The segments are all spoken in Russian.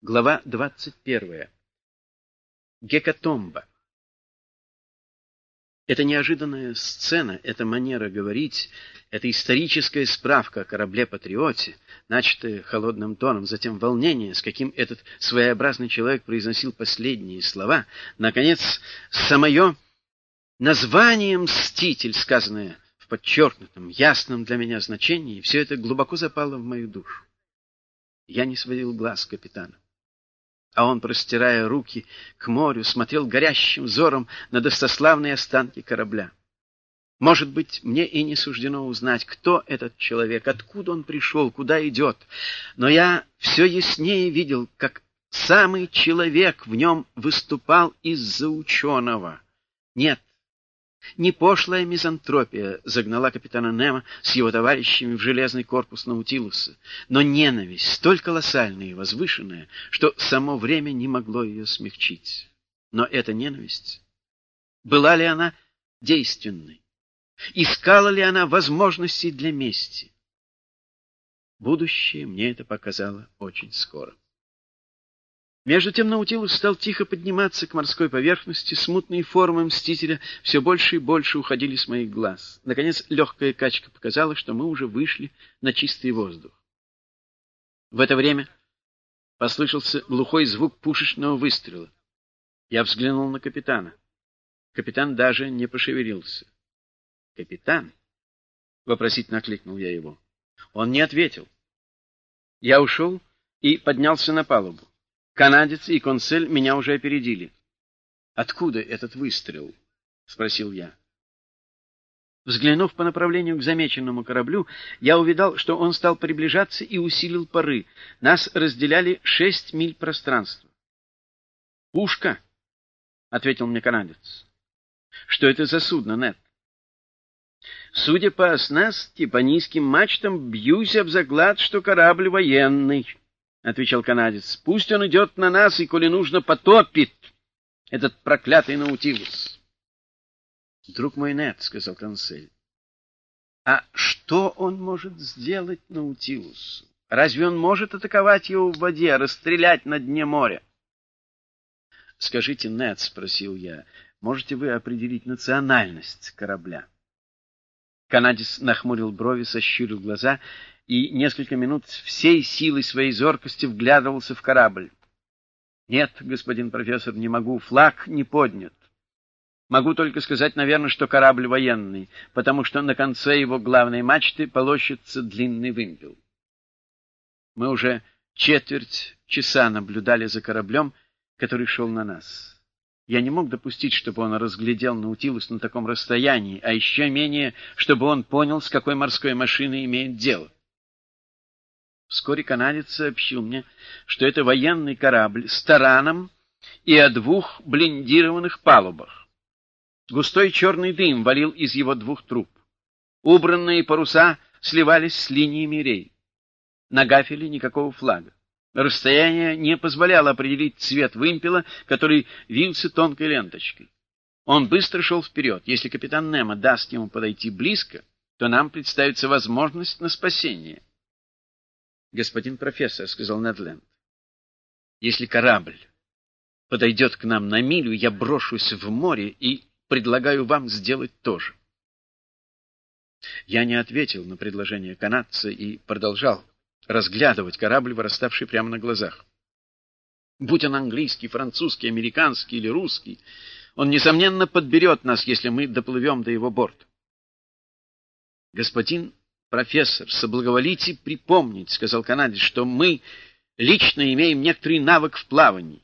Глава 21. Гекатомба. Эта неожиданная сцена, эта манера говорить, эта историческая справка о корабле-патриоте, начатая холодным тоном, затем волнение, с каким этот своеобразный человек произносил последние слова, наконец, самое название «Мститель», сказанное в подчеркнутом, ясном для меня значении, все это глубоко запало в мою душу. Я не сводил глаз капитана а он, простирая руки к морю, смотрел горящим взором на достославные останки корабля. Может быть, мне и не суждено узнать, кто этот человек, откуда он пришел, куда идет, но я все яснее видел, как самый человек в нем выступал из-за ученого. Нет, не пошлая мизантропия загнала капитана Немо с его товарищами в железный корпус Наутилуса, но ненависть столь колоссальная и возвышенная, что само время не могло ее смягчить. Но эта ненависть, была ли она действенной? Искала ли она возможностей для мести? Будущее мне это показало очень скоро. Между тем Наутилус стал тихо подниматься к морской поверхности, смутные формы мстителя все больше и больше уходили с моих глаз. Наконец легкая качка показала, что мы уже вышли на чистый воздух. В это время послышался глухой звук пушечного выстрела. Я взглянул на капитана. Капитан даже не пошевелился. «Капитан?» — вопросительно окликнул я его. Он не ответил. Я ушел и поднялся на палубу. Канадец и консель меня уже опередили. Откуда этот выстрел? спросил я. Взглянув по направлению к замеченному кораблю, я увидал, что он стал приближаться и усилил пары. Нас разделяли шесть миль пространства. «Пушка», — ответил мне канадец. «Что это за судно, Нет? «Судя по оснастке, по низким мачтам, бьюсь об заклад, что корабль военный». — отвечал канадец. — Пусть он идет на нас и, коли нужно, потопит этот проклятый Наутилус. — Друг мой Нет, — сказал консель, — а что он может сделать Наутилусу? Разве он может атаковать его в воде, расстрелять на дне моря? — Скажите, Нет, — спросил я, — можете вы определить национальность корабля? Канадец нахмурил брови, сощурил глаза и несколько минут всей силой своей зоркости вглядывался в корабль. Нет, господин профессор, не могу, флаг не поднят. Могу только сказать, наверное, что корабль военный, потому что на конце его главной мачты полощется длинный вымпел. Мы уже четверть часа наблюдали за кораблем, который шел на нас. Я не мог допустить, чтобы он разглядел Наутилус на таком расстоянии, а еще менее, чтобы он понял, с какой морской машиной имеет дело. Вскоре канадец сообщил мне, что это военный корабль с тараном и о двух блиндированных палубах. Густой черный дым валил из его двух труб. Убранные паруса сливались с линиями рей. На гафеле никакого флага. Расстояние не позволяло определить цвет вымпела, который вился тонкой ленточкой. Он быстро шел вперед. Если капитан Немо даст ему подойти близко, то нам представится возможность на спасение. — Господин профессор, — сказал Недленд, — если корабль подойдет к нам на милю, я брошусь в море и предлагаю вам сделать то же. Я не ответил на предложение канадца и продолжал разглядывать корабль, выраставший прямо на глазах. Будь он английский, французский, американский или русский, он, несомненно, подберет нас, если мы доплывем до его борта. Господин профессор, соблаговолите припомнить, — сказал канадец, — что мы лично имеем некоторый навык в плавании.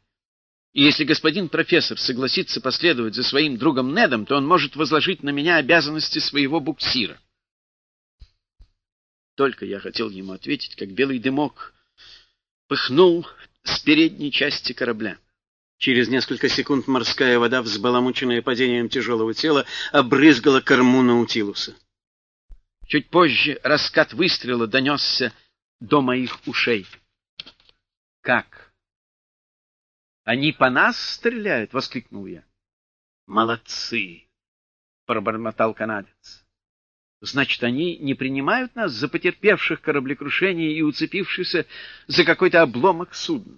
И если господин профессор согласится последовать за своим другом Недом, то он может возложить на меня обязанности своего буксира. Только я хотел ему ответить, как белый дымок пыхнул с передней части корабля. Через несколько секунд морская вода, взбаламученная падением тяжелого тела, обрызгала корму Наутилуса. Чуть позже раскат выстрела донесся до моих ушей. — Как? — Они по нас стреляют? — воскликнул я. — Молодцы! — пробормотал канадец. — Значит, они не принимают нас за потерпевших кораблекрушение и уцепившихся за какой-то обломок судна.